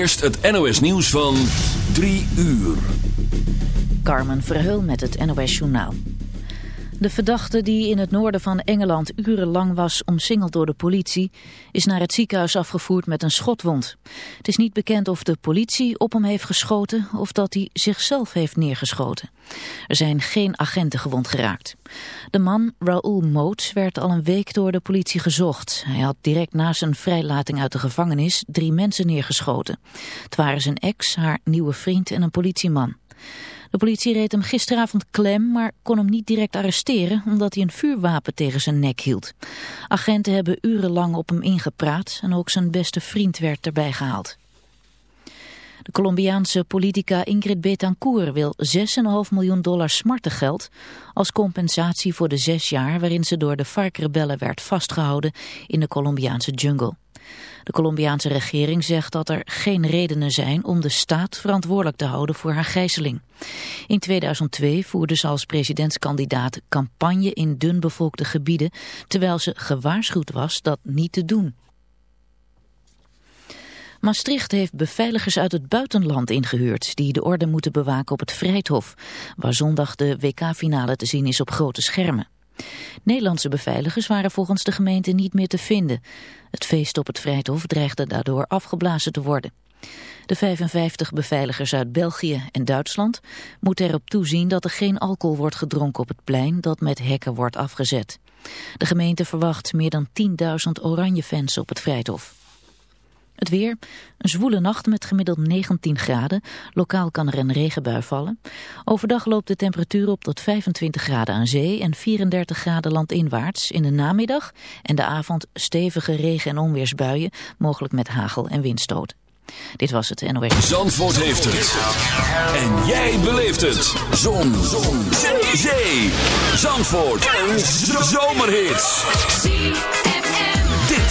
eerst het NOS nieuws van 3 uur. Carmen Verheul met het NOS Journaal. De verdachte die in het noorden van Engeland urenlang was omsingeld door de politie... is naar het ziekenhuis afgevoerd met een schotwond. Het is niet bekend of de politie op hem heeft geschoten... of dat hij zichzelf heeft neergeschoten. Er zijn geen agenten gewond geraakt. De man, Raoul Moots, werd al een week door de politie gezocht. Hij had direct na zijn vrijlating uit de gevangenis drie mensen neergeschoten. Het waren zijn ex, haar nieuwe vriend en een politieman. De politie reed hem gisteravond klem, maar kon hem niet direct arresteren omdat hij een vuurwapen tegen zijn nek hield. Agenten hebben urenlang op hem ingepraat en ook zijn beste vriend werd erbij gehaald. De Colombiaanse politica Ingrid Betancourt wil 6,5 miljoen dollar smartengeld als compensatie voor de zes jaar waarin ze door de FARC-rebellen werd vastgehouden in de Colombiaanse jungle. De Colombiaanse regering zegt dat er geen redenen zijn om de staat verantwoordelijk te houden voor haar gijzeling. In 2002 voerde ze als presidentskandidaat campagne in dunbevolkte gebieden, terwijl ze gewaarschuwd was dat niet te doen. Maastricht heeft beveiligers uit het buitenland ingehuurd... die de orde moeten bewaken op het Vrijthof... waar zondag de WK-finale te zien is op grote schermen. Nederlandse beveiligers waren volgens de gemeente niet meer te vinden. Het feest op het Vrijthof dreigde daardoor afgeblazen te worden. De 55 beveiligers uit België en Duitsland moeten erop toezien dat er geen alcohol wordt gedronken op het plein dat met hekken wordt afgezet. De gemeente verwacht meer dan 10.000 oranje fans op het Vrijthof. Het weer, een zwoele nacht met gemiddeld 19 graden. Lokaal kan er een regenbui vallen. Overdag loopt de temperatuur op tot 25 graden aan zee en 34 graden landinwaarts. In de namiddag en de avond stevige regen- en onweersbuien, mogelijk met hagel en windstoot. Dit was het NOS. Zandvoort heeft het. En jij beleeft het. Zon. Zon. Zee. Zandvoort. Een zomerhit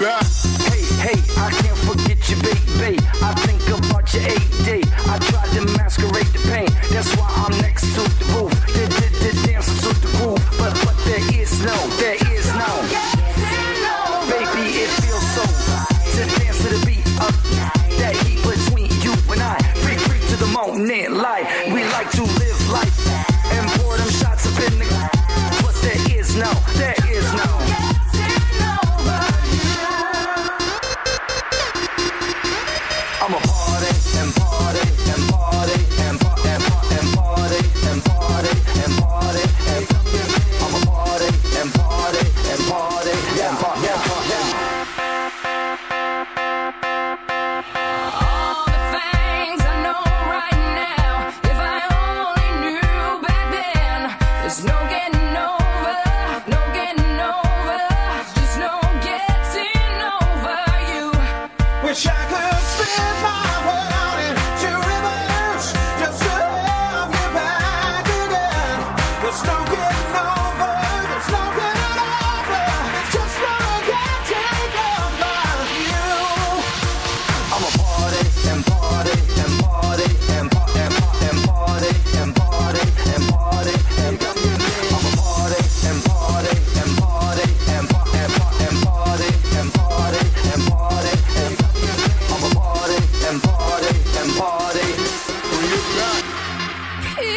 back.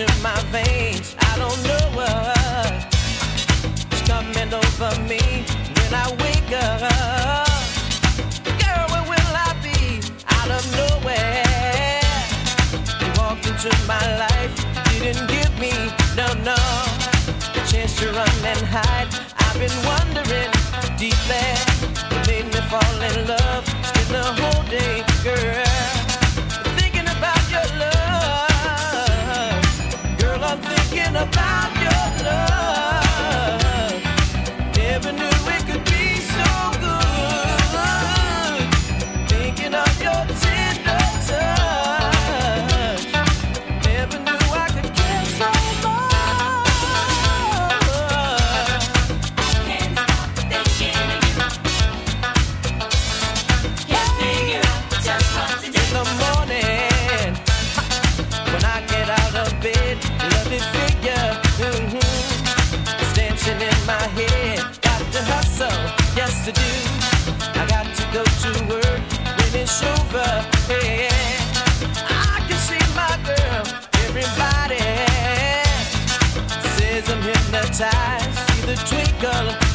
in my veins. I don't know what's coming over me when I wake up. Girl, where will I be? Out of nowhere. You walked into my life, didn't give me no, no. A chance to run and hide. I've been wondering deep there. You made me fall in love, spend the whole day, girl. about eyes, see the twinkle.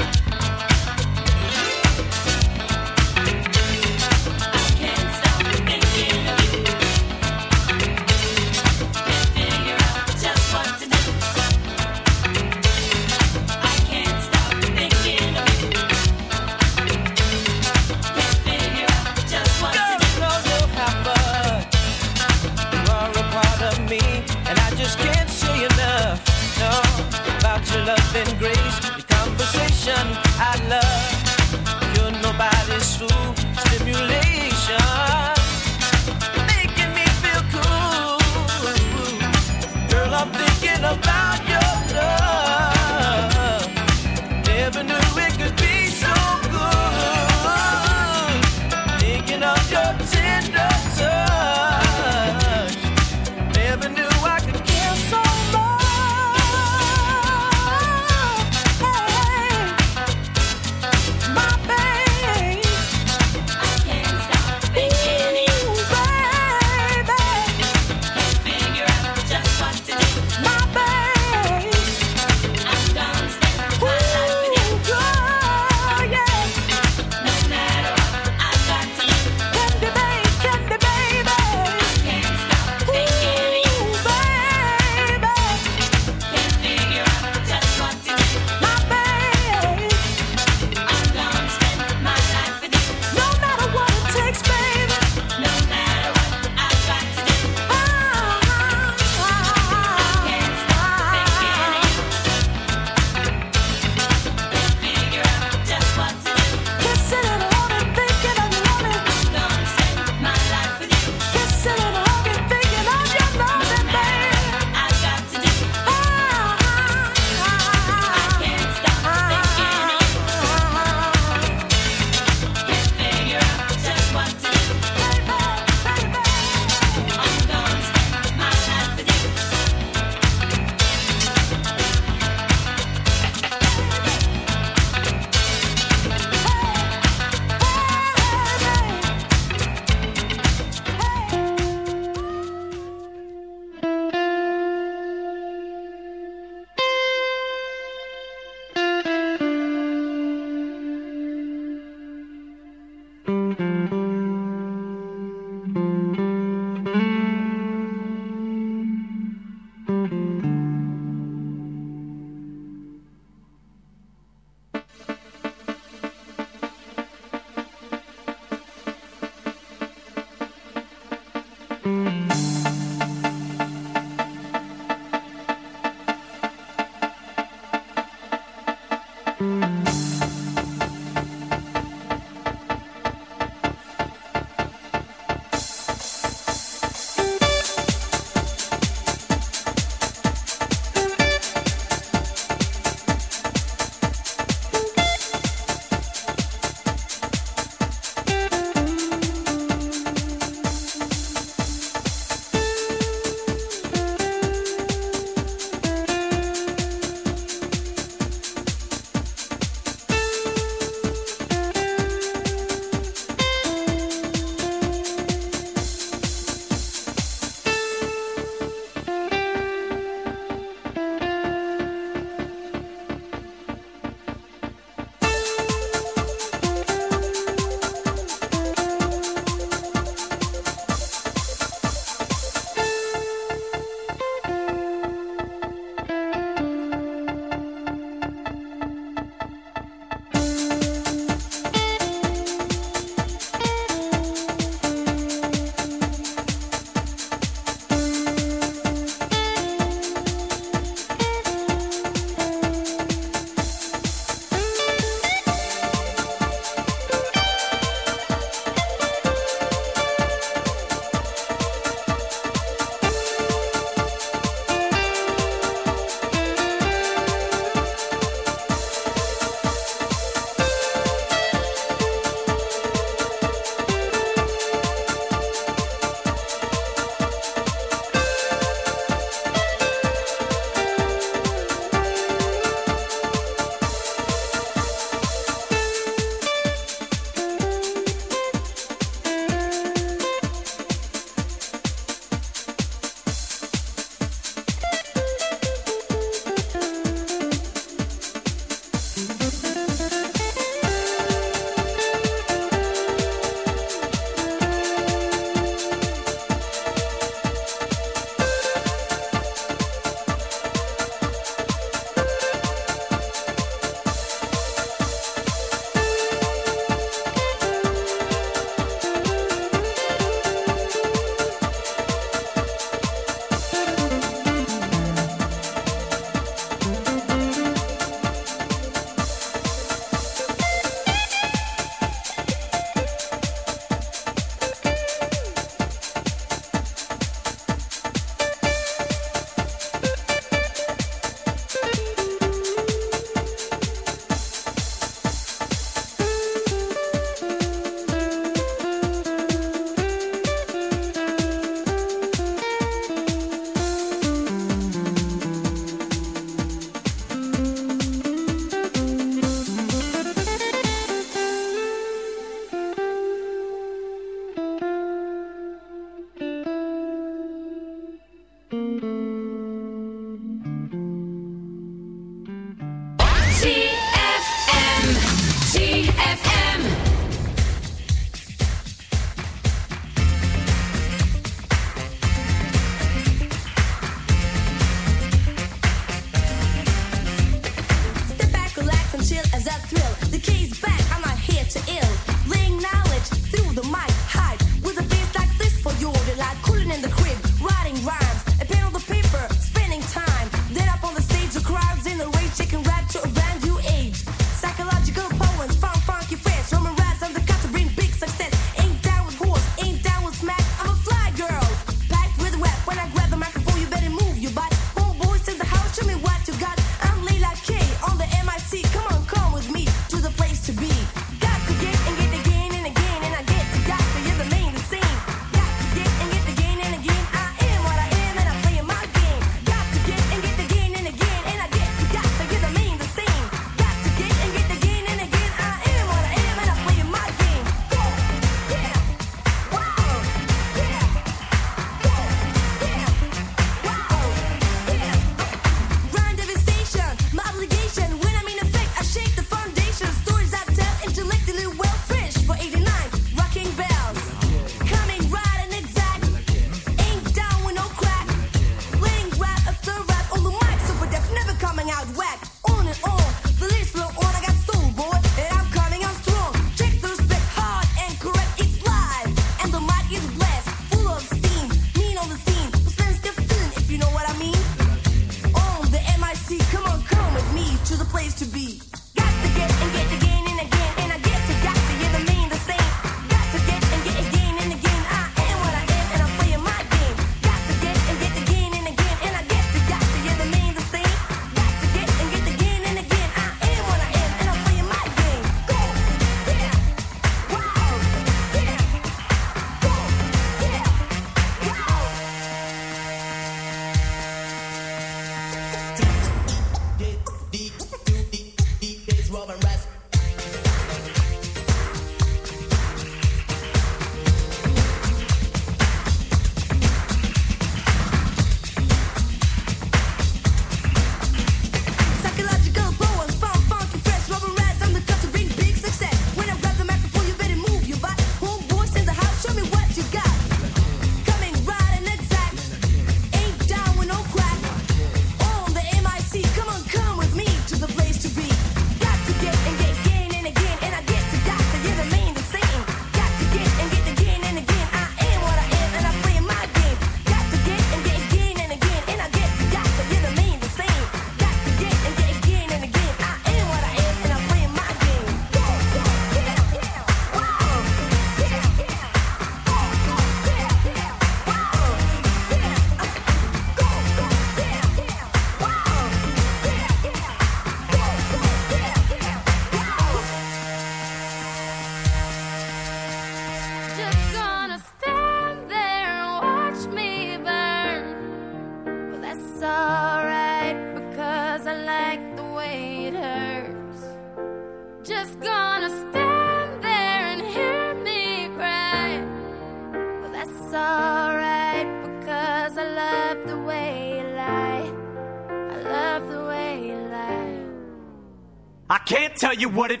you what it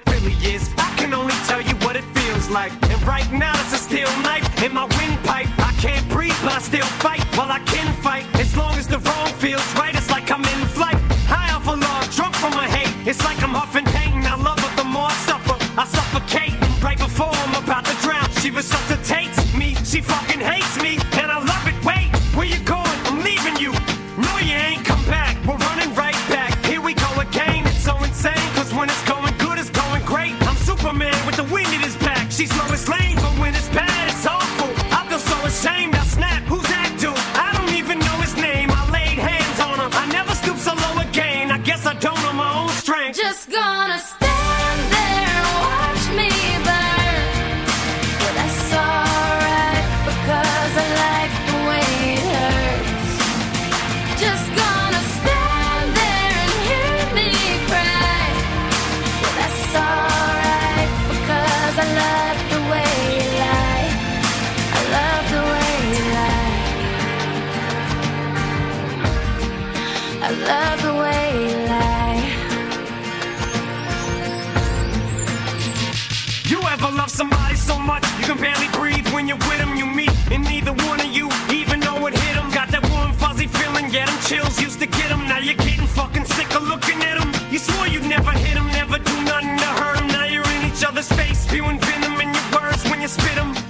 you win them, you meet, and neither one of you even though it hit them. Got that warm, fuzzy feeling, yeah, them chills used to get them. Now you're getting fucking sick of looking at them. You swore you'd never hit them, never do nothing to hurt them. Now you're in each other's face, spewing venom in your words when you spit them.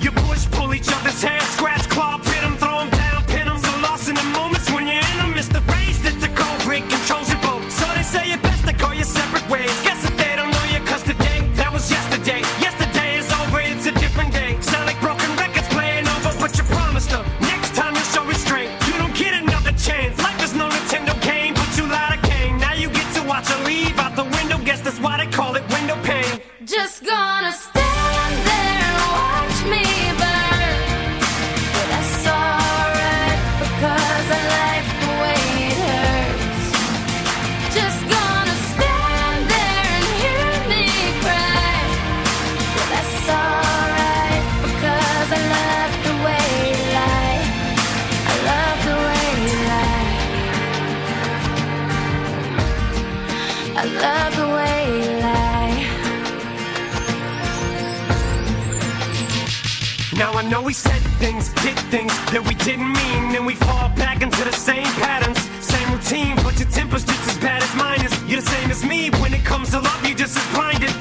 as me when it comes to love. You just as blinded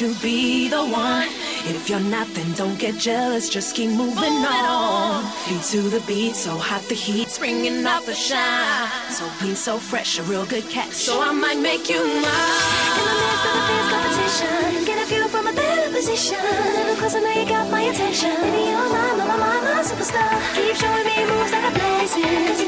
you be the one. If you're not, then don't get jealous, just keep moving, moving on. Feet to the beat, so hot the heat's bringing off the shine. So clean, so fresh, a real good catch. So I might make you mine. In the midst of a fierce competition, get a view from a better position. Never close closer, you got my attention. Baby, you're my, my, my, my, my superstar. Keep showing me moves like a blazing.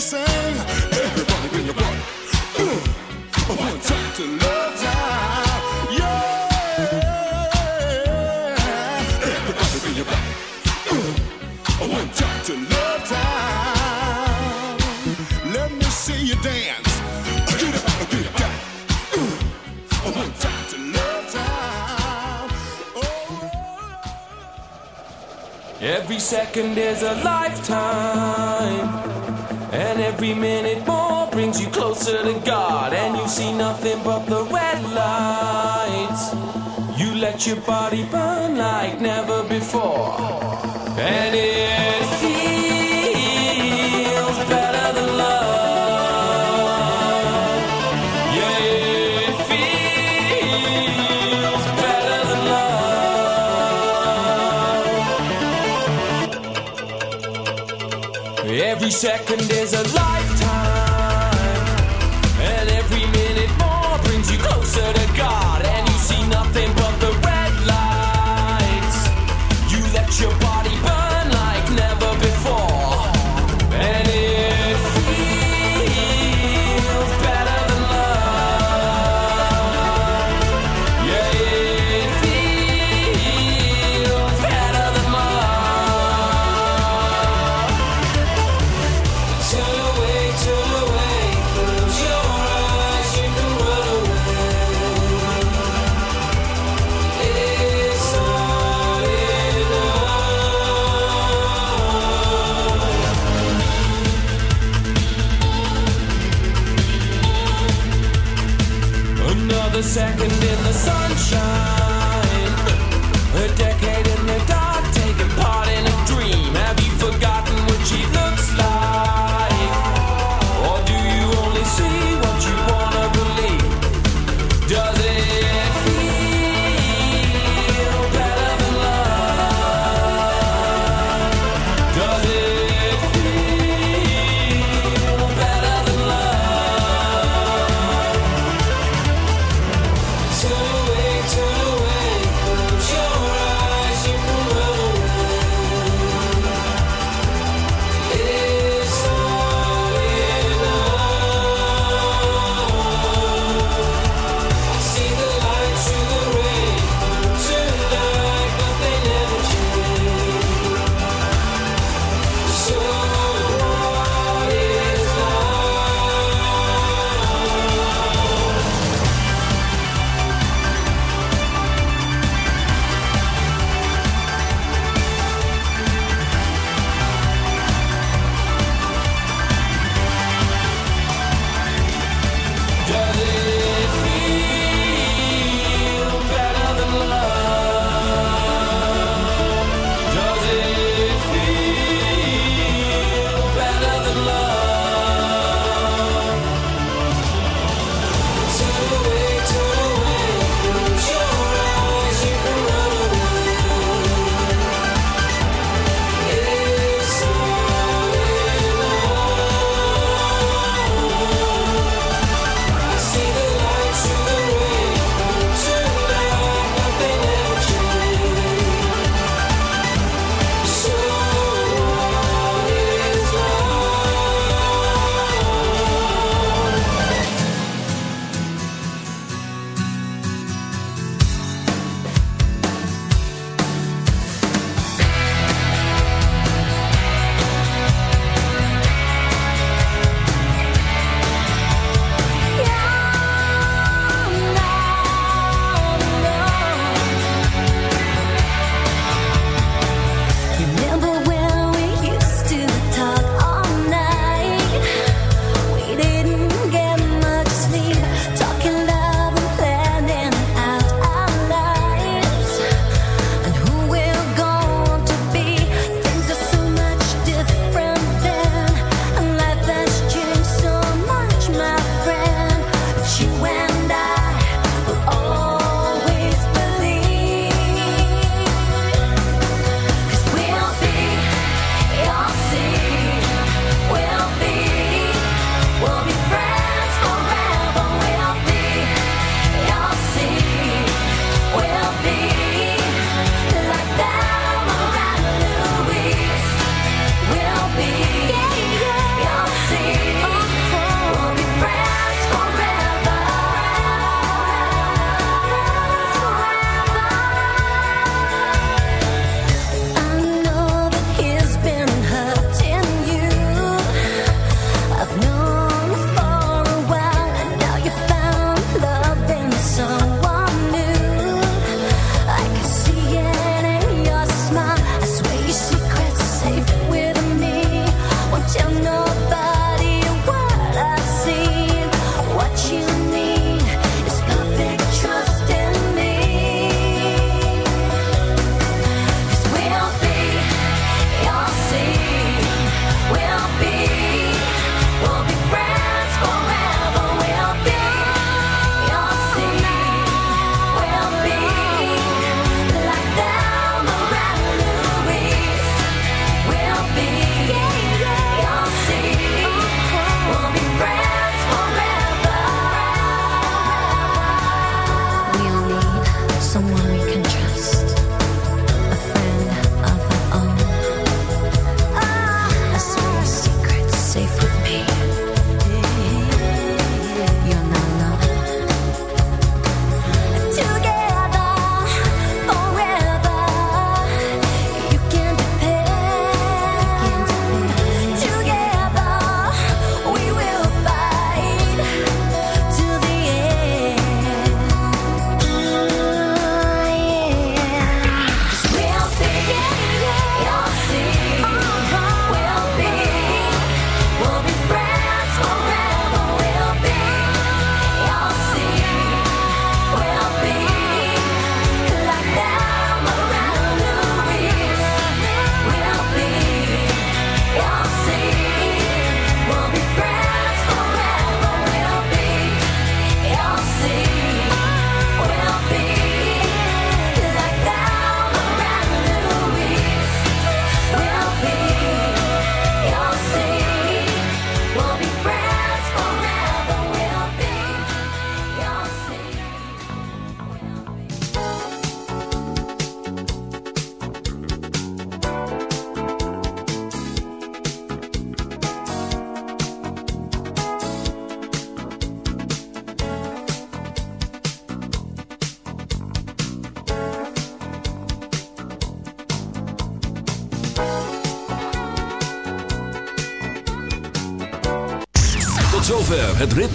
dancing. Everybody bring your body. Ooh. One time to love time. Yeah. Everybody bring your body. Ooh. One time to love time. Let me see you dance. Uh, get up, get down. Ooh. One time to love time. Oh, Every second is a lifetime. Every minute more brings you closer to God, and you see nothing but the red lights. You let your body burn like never before, and it feels better than love. Yeah, it feels better than love. Every second is a lie.